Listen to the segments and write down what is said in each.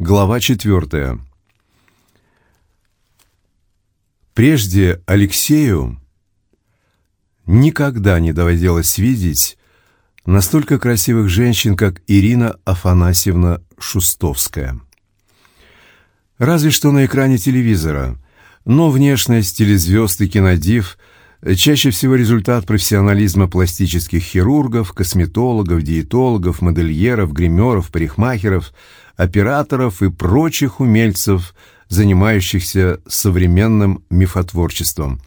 Глава четвертая. Прежде Алексею никогда не доводилось видеть настолько красивых женщин, как Ирина Афанасьевна Шустовская. Разве что на экране телевизора, но внешность телезвезд и кинодив чаще всего результат профессионализма пластических хирургов, косметологов, диетологов, модельеров, гримеров, парикмахеров – операторов и прочих умельцев, занимающихся современным мифотворчеством.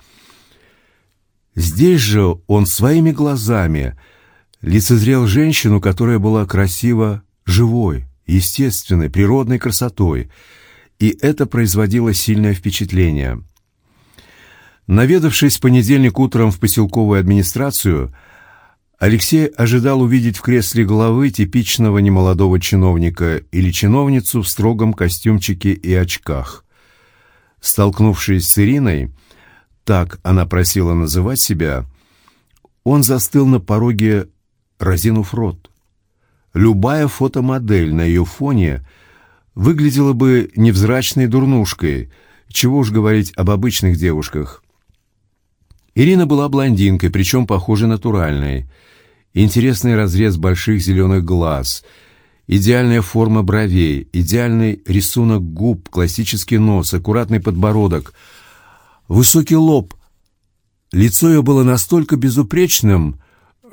Здесь же он своими глазами лицезрел женщину, которая была красива живой, естественной, природной красотой, и это производило сильное впечатление. Наведавшись в понедельник утром в поселковую администрацию, Алексей ожидал увидеть в кресле главы типичного немолодого чиновника или чиновницу в строгом костюмчике и очках. Столкнувшись с Ириной, так она просила называть себя, он застыл на пороге, разинув рот. Любая фотомодель на ее фоне выглядела бы невзрачной дурнушкой, чего уж говорить об обычных девушках. Ирина была блондинкой, причем, похоже, натуральной – Интересный разрез больших зеленых глаз, идеальная форма бровей, идеальный рисунок губ, классический нос, аккуратный подбородок, высокий лоб. Лицо ее было настолько безупречным,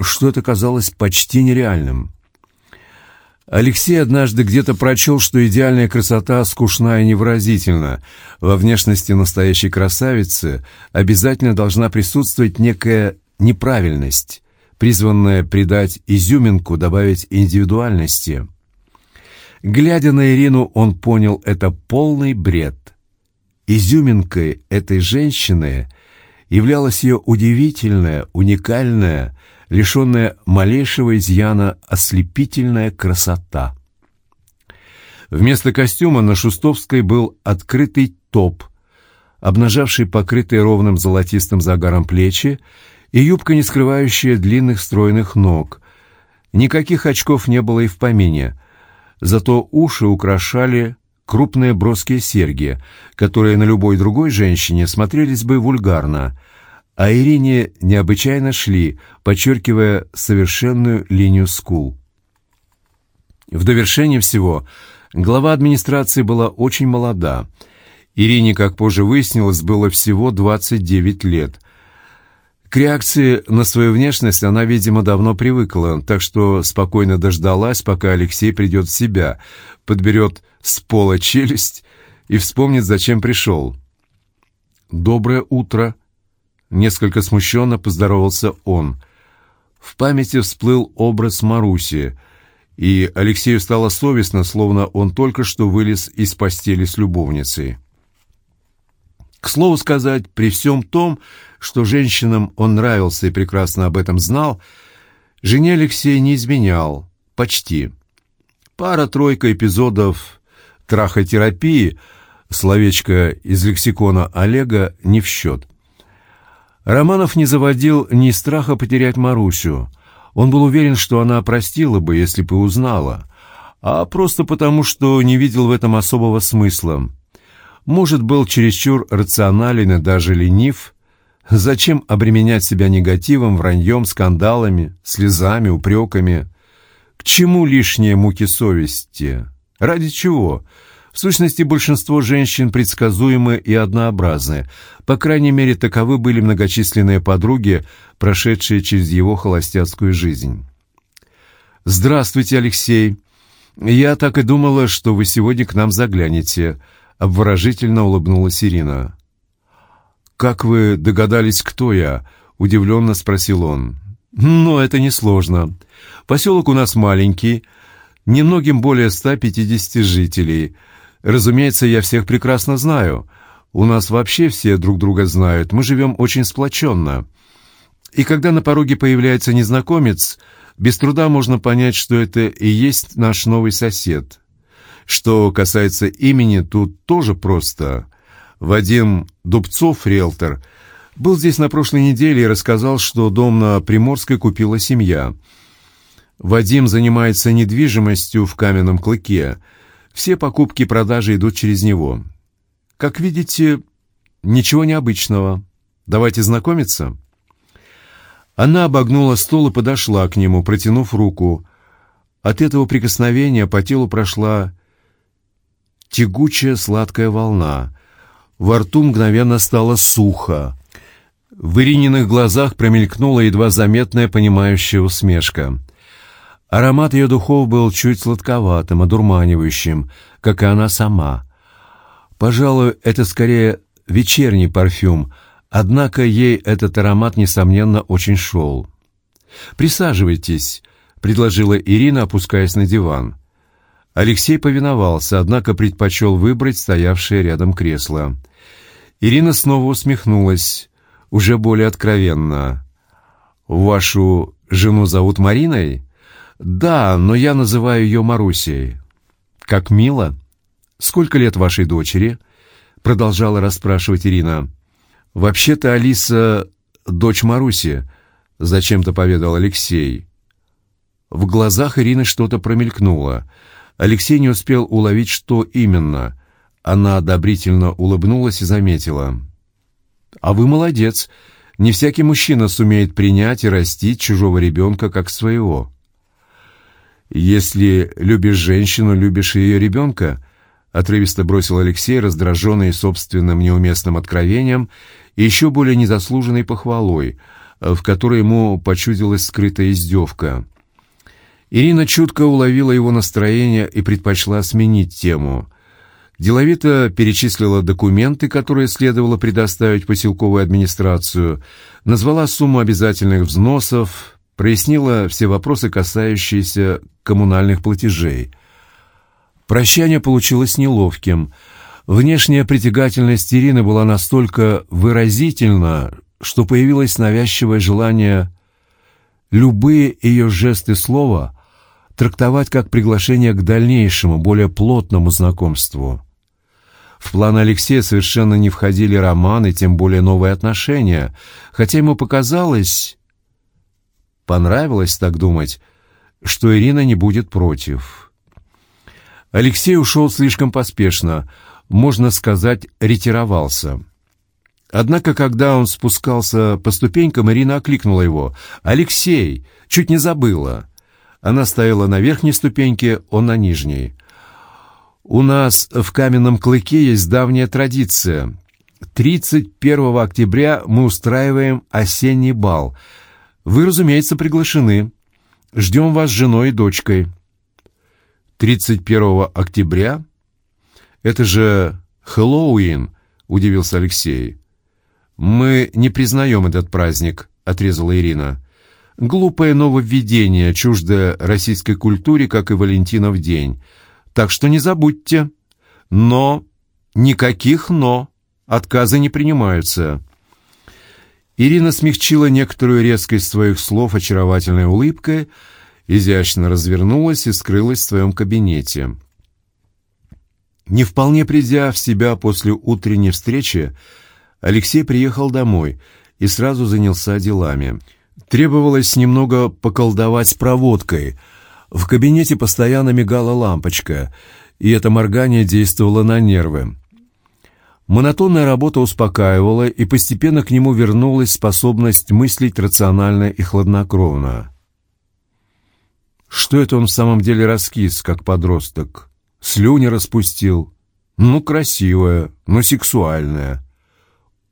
что это казалось почти нереальным. Алексей однажды где-то прочел, что идеальная красота скучна и невыразительна. Во внешности настоящей красавицы обязательно должна присутствовать некая неправильность призванная придать изюминку, добавить индивидуальности. Глядя на Ирину, он понял это полный бред. Изюминкой этой женщины являлась ее удивительная, уникальная, лишенная малейшего изъяна ослепительная красота. Вместо костюма на Шустовской был открытый топ, обнажавший покрытые ровным золотистым загаром плечи и юбка, не скрывающая длинных стройных ног. Никаких очков не было и в помине, зато уши украшали крупные броские серьги, которые на любой другой женщине смотрелись бы вульгарно, а Ирине необычайно шли, подчеркивая совершенную линию скул. В довершение всего, глава администрации была очень молода. Ирине, как позже выяснилось, было всего 29 лет – к реакции на свою внешность она, видимо, давно привыкла, так что спокойно дождалась, пока Алексей придет в себя, подберет с пола челюсть и вспомнит, зачем пришел. «Доброе утро!» Несколько смущенно поздоровался он. В памяти всплыл образ Маруси, и Алексею стало совестно, словно он только что вылез из постели с любовницей. К слову сказать, при всем том, что женщинам он нравился и прекрасно об этом знал, жене Алексей не изменял. Почти. Пара-тройка эпизодов трахотерапии, словечко из лексикона Олега, не в счет. Романов не заводил ни страха потерять Марусю. Он был уверен, что она простила бы, если бы узнала, а просто потому, что не видел в этом особого смысла может, был чересчур рационален и даже ленив. Зачем обременять себя негативом, враньем, скандалами, слезами, упреками? К чему лишние муки совести? Ради чего? В сущности, большинство женщин предсказуемы и однообразны. По крайней мере, таковы были многочисленные подруги, прошедшие через его холостяцкую жизнь. «Здравствуйте, Алексей. Я так и думала, что вы сегодня к нам заглянете», Обворожительно улыбнулась Ирина. «Как вы догадались, кто я?» — удивленно спросил он. «Ну, это несложно. Поселок у нас маленький, немногим более 150 жителей. Разумеется, я всех прекрасно знаю. У нас вообще все друг друга знают, мы живем очень сплоченно. И когда на пороге появляется незнакомец, без труда можно понять, что это и есть наш новый сосед. Что касается имени, тут тоже просто. Вадим Дубцов, риэлтор, был здесь на прошлой неделе и рассказал, что дом на Приморской купила семья. Вадим занимается недвижимостью в каменном клыке. Все покупки-продажи идут через него. Как видите, ничего необычного. Давайте знакомиться». Она обогнула стол и подошла к нему, протянув руку. От этого прикосновения по телу прошла тягучая сладкая волна. Во рту мгновенно стало сухо. В Ирининых глазах промелькнула едва заметная понимающая усмешка. Аромат ее духов был чуть сладковатым, одурманивающим, как и она сама. Пожалуй, это скорее вечерний парфюм, однако ей этот аромат, несомненно, очень шел. «Присаживайтесь», — предложила Ирина, опускаясь на диван. Алексей повиновался, однако предпочел выбрать стоявшее рядом кресло. Ирина снова усмехнулась, уже более откровенно. «Вашу жену зовут Мариной?» «Да, но я называю ее Марусей». «Как мило!» «Сколько лет вашей дочери?» Продолжала расспрашивать Ирина. «Вообще-то Алиса — дочь Маруси», — зачем-то поведал Алексей. В глазах Ирины что-то промелькнуло. Алексей не успел уловить, что именно. Она одобрительно улыбнулась и заметила. «А вы молодец. Не всякий мужчина сумеет принять и растить чужого ребенка как своего». «Если любишь женщину, любишь ее ребенка», — отрывисто бросил Алексей, раздраженный собственным неуместным откровением и еще более незаслуженной похвалой, в которой ему почудилась скрытая издевка. Ирина чутко уловила его настроение и предпочла сменить тему — деловито перечислила документы, которые следовало предоставить поселковую администрацию, назвала сумму обязательных взносов, прояснила все вопросы, касающиеся коммунальных платежей. Прощание получилось неловким. Внешняя притягательность Ирины была настолько выразительна, что появилось навязчивое желание любые ее жесты слова трактовать как приглашение к дальнейшему, более плотному знакомству. В план Алексея совершенно не входили романы, тем более новые отношения, хотя ему показалось, понравилось так думать, что Ирина не будет против. Алексей ушел слишком поспешно, можно сказать, ретировался. Однако, когда он спускался по ступенькам, Ирина окликнула его. «Алексей! Чуть не забыла!» Она стояла на верхней ступеньке, он на нижней. У нас в Каменном Клыке есть давняя традиция. 31 октября мы устраиваем осенний бал. Вы, разумеется, приглашены. Ждем вас с женой и дочкой. 31 октября? Это же Хэллоуин, удивился Алексей. Мы не признаем этот праздник, отрезала Ирина. Глупое нововведение, чуждое российской культуре, как и Валентинов день. Так что не забудьте. Но, никаких «но». Отказы не принимаются. Ирина смягчила некоторую резкость своих слов очаровательной улыбкой, изящно развернулась и скрылась в своем кабинете. Не вполне придя в себя после утренней встречи, Алексей приехал домой и сразу занялся делами. Требовалось немного поколдовать с проводкой — в кабинете постоянно мигала лампочка, и это моргание действовало на нервы. Монотонная работа успокаивала, и постепенно к нему вернулась способность мыслить рационально и хладнокровно. Что это он в самом деле раскис, как подросток? Слюни распустил. Ну, красивая, но сексуальная.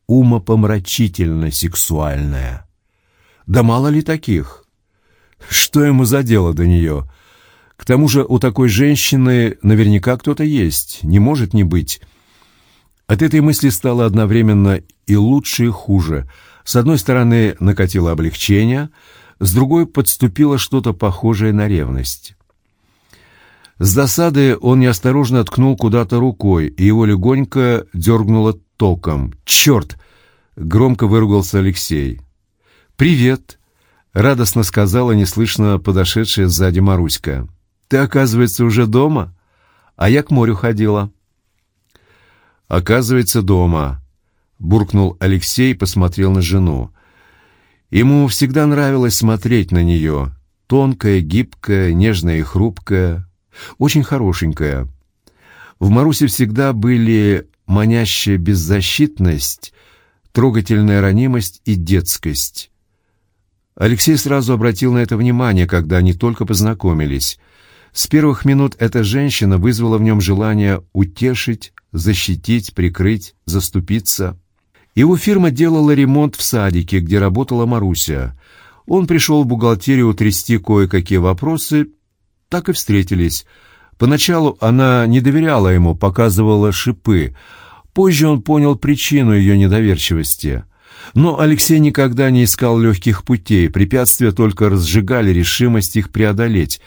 Умопомрачительно сексуальная. Да мало ли таких? Что ему за дело до нее? К тому же у такой женщины наверняка кто-то есть, не может не быть. От этой мысли стало одновременно и лучше, и хуже. С одной стороны, накатило облегчение, с другой подступило что-то похожее на ревность. С досады он неосторожно ткнул куда-то рукой, и его легонько дергнуло током. «Черт!» — громко выругался Алексей. «Привет!» радостно сказала неслышно подошедшая сзади Маруська. «Ты, оказывается, уже дома? А я к морю ходила». «Оказывается, дома», — буркнул Алексей и посмотрел на жену. Ему всегда нравилось смотреть на нее. Тонкая, гибкая, нежная и хрупкая. Очень хорошенькая. В Марусе всегда были манящая беззащитность, трогательная ранимость и детскость. Алексей сразу обратил на это внимание, когда они только познакомились. С первых минут эта женщина вызвала в нем желание утешить, защитить, прикрыть, заступиться. Его фирма делала ремонт в садике, где работала Маруся. Он пришел в бухгалтерию утрясти кое-какие вопросы, так и встретились. Поначалу она не доверяла ему, показывала шипы. Позже он понял причину ее недоверчивости. Но Алексей никогда не искал легких путей, препятствия только разжигали решимость их преодолеть.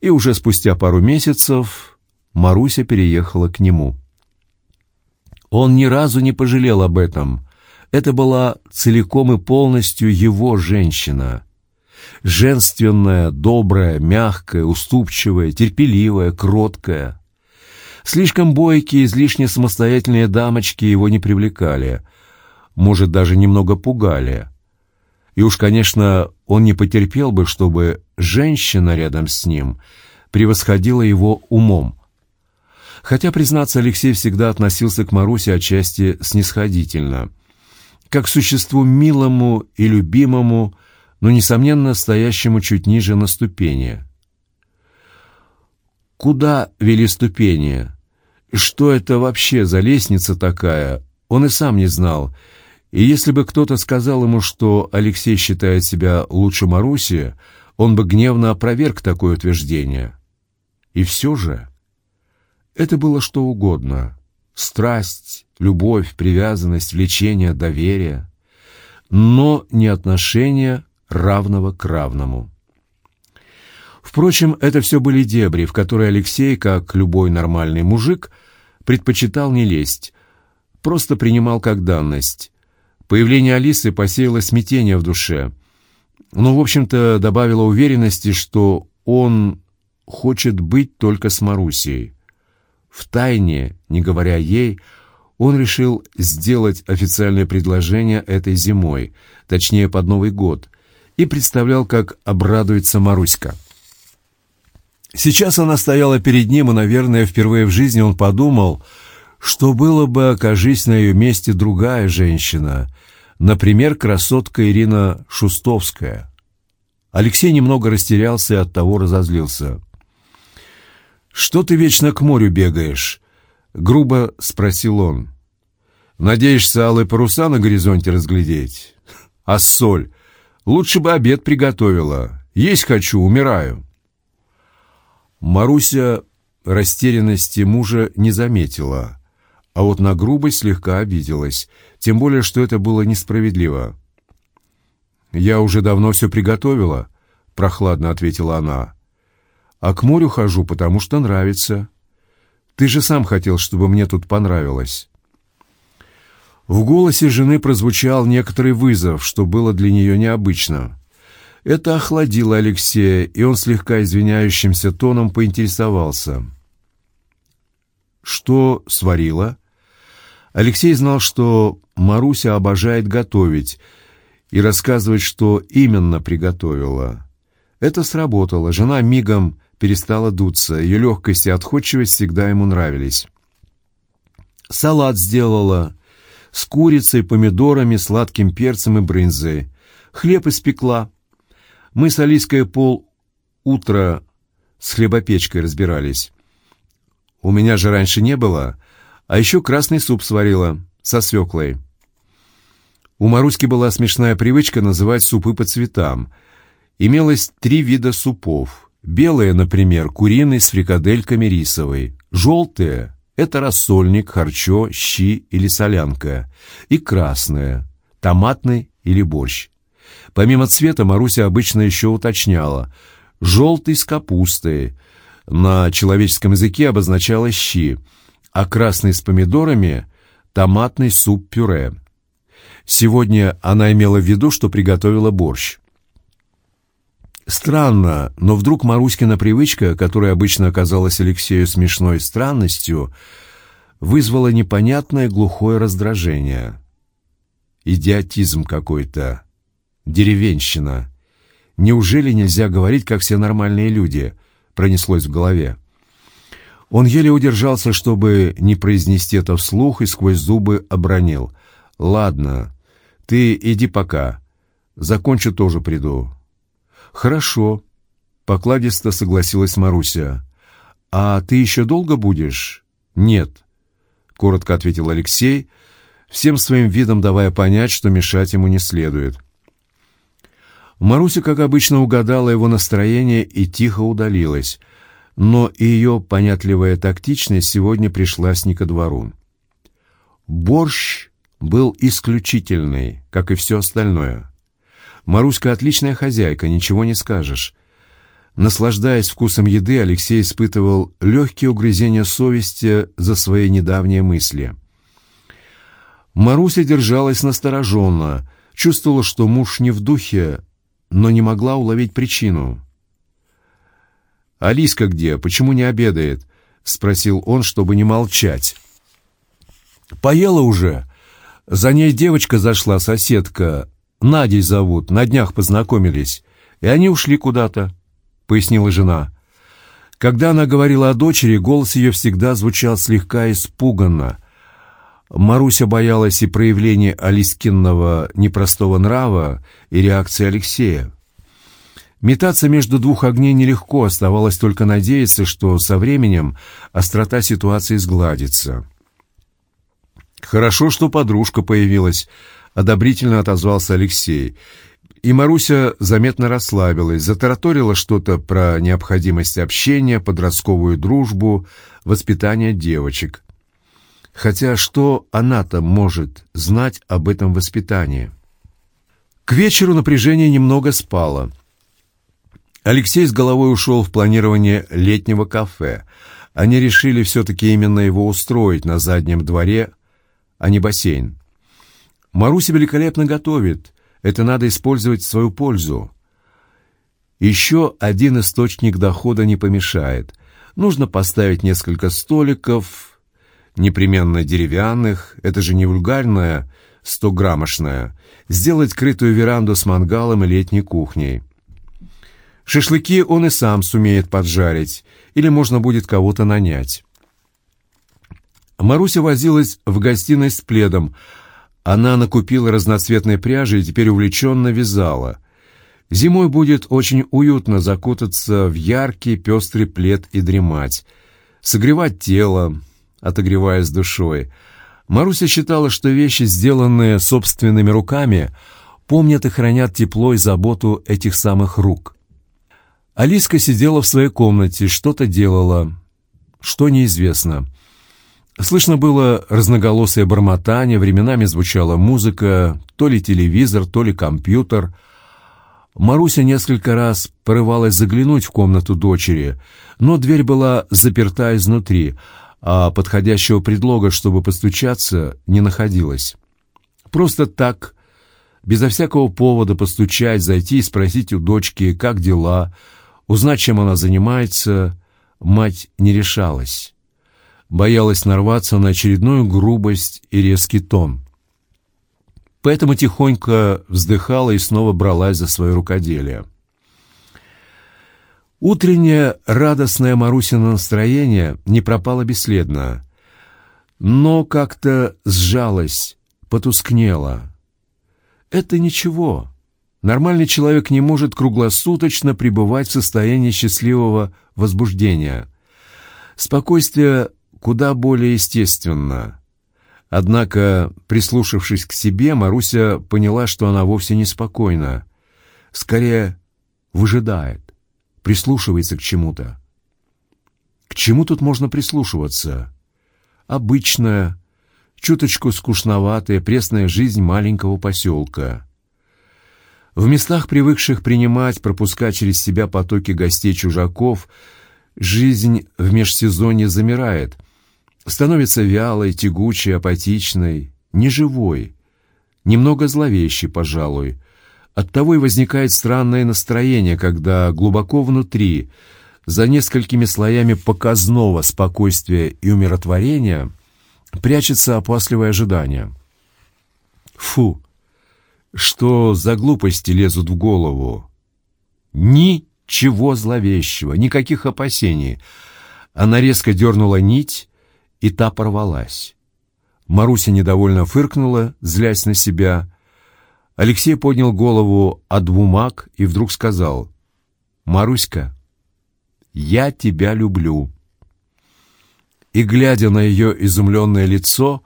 И уже спустя пару месяцев Маруся переехала к нему. Он ни разу не пожалел об этом. Это была целиком и полностью его женщина. Женственная, добрая, мягкая, уступчивая, терпеливая, кроткая. Слишком бойкие, излишне самостоятельные дамочки его не привлекали, может, даже немного пугали. И уж, конечно, он не потерпел бы, чтобы женщина рядом с ним превосходила его умом. Хотя, признаться, Алексей всегда относился к Марусе отчасти снисходительно. Как к существу милому и любимому, но, несомненно, стоящему чуть ниже на ступени. Куда вели ступени? Что это вообще за лестница такая? Он и сам не знал. И если бы кто-то сказал ему, что Алексей считает себя лучше Маруси, он бы гневно опроверг такое утверждение. И все же это было что угодно. Страсть, любовь, привязанность, влечение, доверие. Но не отношения равного к равному. Впрочем, это все были дебри, в которые Алексей, как любой нормальный мужик, предпочитал не лезть, просто принимал как данность. Появление Алисы посеяло смятение в душе, но, в общем-то, добавило уверенности, что он хочет быть только с Марусей. В тайне, не говоря ей, он решил сделать официальное предложение этой зимой, точнее, под Новый год, и представлял, как обрадуется Маруська. Сейчас она стояла перед ним, и, наверное, впервые в жизни он подумал, что было бы, окажись на ее месте другая женщина, например, красотка Ирина Шустовская. Алексей немного растерялся и оттого разозлился. «Что ты вечно к морю бегаешь?» — грубо спросил он. «Надеешься алые паруса на горизонте разглядеть? А соль? Лучше бы обед приготовила. Есть хочу, умираю». Маруся растерянности мужа не заметила, а вот на грубость слегка обиделась, тем более, что это было несправедливо. «Я уже давно все приготовила», — прохладно ответила она. «А к морю хожу, потому что нравится. Ты же сам хотел, чтобы мне тут понравилось». В голосе жены прозвучал некоторый вызов, что было для нее необычно. Это охладило Алексея, и он слегка извиняющимся тоном поинтересовался. «Что сварила?» Алексей знал, что Маруся обожает готовить и рассказывать, что именно приготовила. Это сработало. Жена мигом перестала дуться. Ее легкость и отходчивость всегда ему нравились. Салат сделала с курицей, помидорами, сладким перцем и брынзой. Хлеб испекла. Мы с Алиской пол утра с хлебопечкой разбирались. У меня же раньше не было, а еще красный суп сварила со свеклой. У Маруськи была смешная привычка называть супы по цветам. Имелось три вида супов. Белые, например, куриный с фрикадельками рисовой. Желтые — это рассольник, харчо, щи или солянка. И красные — томатный или борщ. Помимо цвета Маруся обычно еще уточняла. Желтый с капустой. На человеческом языке обозначало щи. А красный с помидорами — томатный суп-пюре. Сегодня она имела в виду, что приготовила борщ. Странно, но вдруг Маруськина привычка, которая обычно оказалась Алексею смешной странностью, вызвала непонятное глухое раздражение. Идиотизм какой-то деревенщина. Неужели нельзя говорить, как все нормальные люди?» — пронеслось в голове. Он еле удержался, чтобы не произнести это вслух, и сквозь зубы обронил. «Ладно, ты иди пока. Закончу, тоже приду». «Хорошо», — покладисто согласилась Маруся. «А ты еще долго будешь?» «Нет», — коротко ответил Алексей, всем своим видом давая понять, что мешать ему не следует. Маруся, как обычно, угадала его настроение и тихо удалилась, но ее понятливая тактичность сегодня пришлась не ко двору. Борщ был исключительный, как и все остальное. Маруська отличная хозяйка, ничего не скажешь. Наслаждаясь вкусом еды, Алексей испытывал легкие угрызения совести за свои недавние мысли. Маруся держалась настороженно, чувствовала, что муж не в духе, но не могла уловить причину. «Алиска где? Почему не обедает?» — спросил он, чтобы не молчать. «Поела уже. За ней девочка зашла, соседка. Надей зовут, на днях познакомились. И они ушли куда-то», — пояснила жена. Когда она говорила о дочери, голос ее всегда звучал слегка испуганно. Маруся боялась и проявления Алискинного непростого нрава, и реакции Алексея. Метаться между двух огней нелегко, оставалось только надеяться, что со временем острота ситуации сгладится. «Хорошо, что подружка появилась», — одобрительно отозвался Алексей. И Маруся заметно расслабилась, затараторила что-то про необходимость общения, подростковую дружбу, воспитание девочек. Хотя что она-то может знать об этом воспитании? К вечеру напряжение немного спало. Алексей с головой ушел в планирование летнего кафе. Они решили все-таки именно его устроить на заднем дворе, а не бассейн. Маруся великолепно готовит. Это надо использовать в свою пользу. Еще один источник дохода не помешает. Нужно поставить несколько столиков, непременно деревянных, это же не вульгарная, стограммошная, сделать крытую веранду с мангалом и летней кухней. Шашлыки он и сам сумеет поджарить, или можно будет кого-то нанять. Маруся возилась в гостиной с пледом. Она накупила разноцветной пряжи и теперь увлеченно вязала. Зимой будет очень уютно закутаться в яркий пестрый плед и дремать, согревать тело, отогреваясь душой. Маруся считала, что вещи, сделанные собственными руками, помнят и хранят тепло и заботу этих самых рук. Алиска сидела в своей комнате, что-то делала, что неизвестно. Слышно было разноголосое бормотание, временами звучала музыка, то ли телевизор, то ли компьютер. Маруся несколько раз порывалась заглянуть в комнату дочери, но дверь была заперта изнутри — а подходящего предлога, чтобы постучаться, не находилось. Просто так, безо всякого повода постучать, зайти и спросить у дочки, как дела, узнать, чем она занимается, мать не решалась. Боялась нарваться на очередную грубость и резкий тон. Поэтому тихонько вздыхала и снова бралась за свое рукоделие. Утреннее радостное Марусино настроение не пропало бесследно, но как-то сжалось, потускнело. Это ничего. Нормальный человек не может круглосуточно пребывать в состоянии счастливого возбуждения. Спокойствие куда более естественно. Однако, прислушавшись к себе, Маруся поняла, что она вовсе не спокойна. Скорее, выжидает прислушивается к чему-то. К чему тут можно прислушиваться? Обычная, чуточку скучноватая, пресная жизнь маленького поселка. В местах, привыкших принимать, пропускать через себя потоки гостей-чужаков, жизнь в межсезонье замирает, становится вялой, тягучей, апатичной, неживой, немного зловещей, пожалуй, Оттого и возникает странное настроение, когда глубоко внутри, за несколькими слоями показного спокойствия и умиротворения, прячется опасливое ожидание. Фу! Что за глупости лезут в голову? Ничего зловещего, никаких опасений. Она резко дернула нить, и та порвалась. Маруся недовольно фыркнула, злясь на себя. Алексей поднял голову от бумаг и вдруг сказал, «Маруська, я тебя люблю». И, глядя на ее изумленное лицо,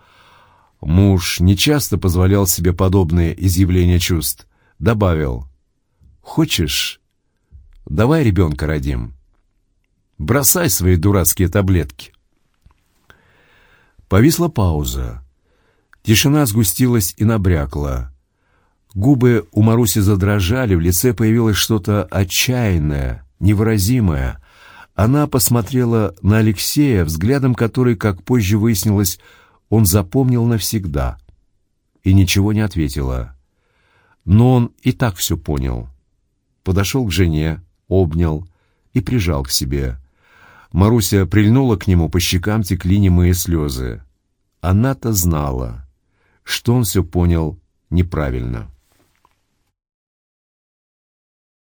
муж нечасто позволял себе подобные изъявления чувств, добавил, «Хочешь, давай ребенка родим. Бросай свои дурацкие таблетки». Повисла пауза. Тишина сгустилась и набрякла. Губы у Маруси задрожали, в лице появилось что-то отчаянное, невыразимое. Она посмотрела на Алексея, взглядом который, как позже выяснилось, он запомнил навсегда. И ничего не ответила. Но он и так все понял. Подошел к жене, обнял и прижал к себе. Маруся прильнула к нему, по щекам текли немые слезы. Она-то знала, что он все понял неправильно.